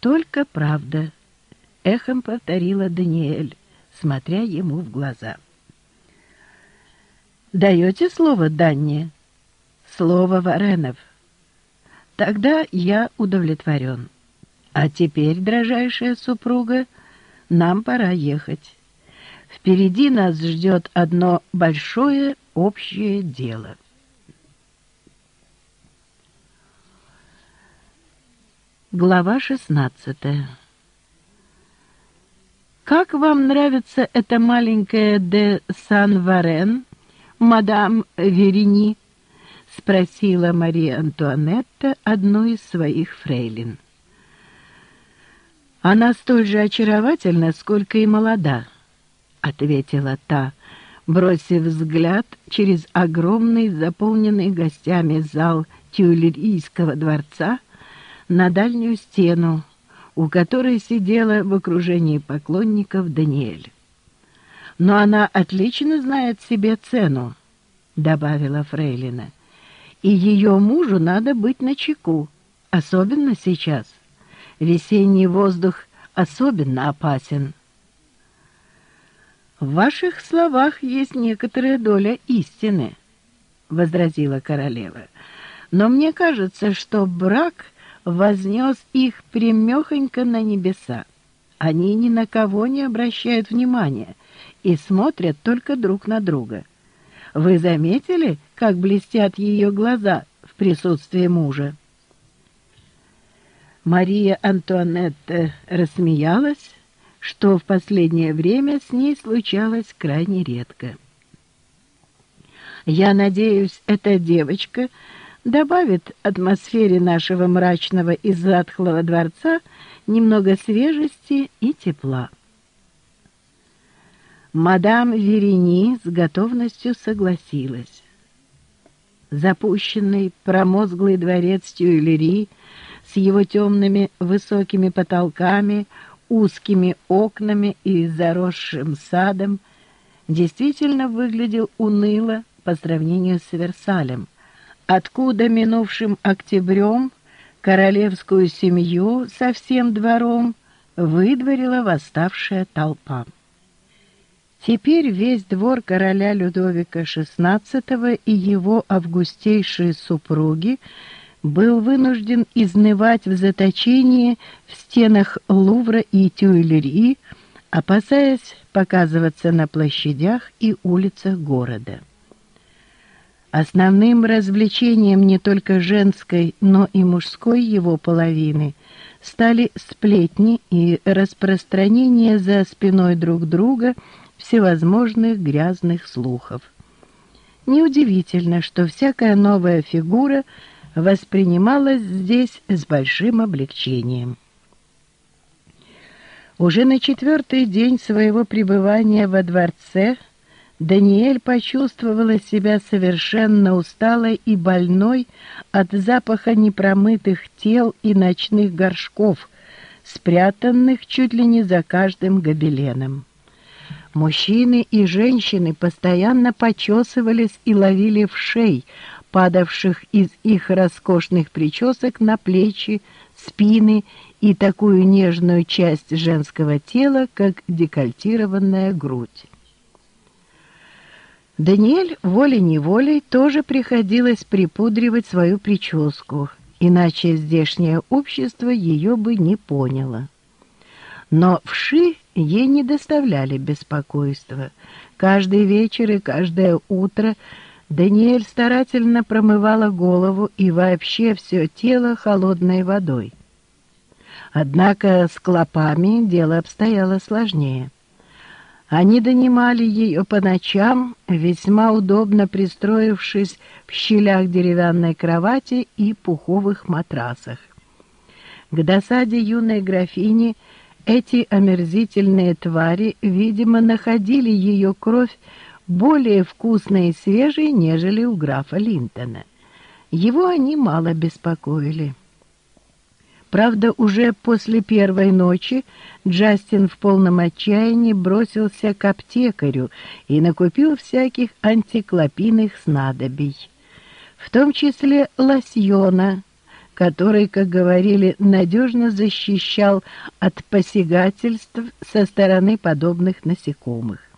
Только правда, эхом повторила Даниэль, смотря ему в глаза. Даете слово Данне? Слово Варенов. Тогда я удовлетворен. А теперь, дрожайшая супруга, нам пора ехать. Впереди нас ждет одно большое общее дело. Глава шестнадцатая «Как вам нравится эта маленькая де Сан-Варен, мадам Верени?» — спросила Мария Антуанетта одну из своих фрейлин. «Она столь же очаровательна, сколько и молода», — ответила та, бросив взгляд через огромный, заполненный гостями зал Тюильрийского дворца — на дальнюю стену, у которой сидела в окружении поклонников Даниэль. «Но она отлично знает себе цену», — добавила Фрейлина. «И ее мужу надо быть начеку, особенно сейчас. Весенний воздух особенно опасен». «В ваших словах есть некоторая доля истины», — возразила королева. «Но мне кажется, что брак — вознес их примехонько на небеса. Они ни на кого не обращают внимания и смотрят только друг на друга. Вы заметили, как блестят ее глаза в присутствии мужа? Мария Антуанетта рассмеялась, что в последнее время с ней случалось крайне редко. «Я надеюсь, эта девочка добавит атмосфере нашего мрачного и затхлого дворца немного свежести и тепла. Мадам Верени с готовностью согласилась. Запущенный промозглый дворец Тюильри с его темными высокими потолками, узкими окнами и заросшим садом действительно выглядел уныло по сравнению с Версалем, откуда минувшим октябрем королевскую семью со всем двором выдворила восставшая толпа. Теперь весь двор короля Людовика XVI и его августейшие супруги был вынужден изнывать в заточении в стенах Лувра и Тюильри, опасаясь показываться на площадях и улицах города. Основным развлечением не только женской, но и мужской его половины стали сплетни и распространение за спиной друг друга всевозможных грязных слухов. Неудивительно, что всякая новая фигура воспринималась здесь с большим облегчением. Уже на четвертый день своего пребывания во дворце – Даниэль почувствовала себя совершенно усталой и больной от запаха непромытых тел и ночных горшков, спрятанных чуть ли не за каждым гобеленом. Мужчины и женщины постоянно почесывались и ловили в шей, падавших из их роскошных причесок на плечи, спины и такую нежную часть женского тела, как декольтированная грудь. Даниэль волей-неволей тоже приходилось припудривать свою прическу, иначе здешнее общество ее бы не поняло. Но вши ей не доставляли беспокойства. Каждый вечер и каждое утро Даниэль старательно промывала голову и вообще все тело холодной водой. Однако с клопами дело обстояло сложнее. Они донимали ее по ночам, весьма удобно пристроившись в щелях деревянной кровати и пуховых матрасах. К досаде юной графини эти омерзительные твари, видимо, находили ее кровь более вкусной и свежей, нежели у графа Линтона. Его они мало беспокоили. Правда, уже после первой ночи Джастин в полном отчаянии бросился к аптекарю и накупил всяких антиклопийных снадобий, в том числе лосьона, который, как говорили, надежно защищал от посягательств со стороны подобных насекомых.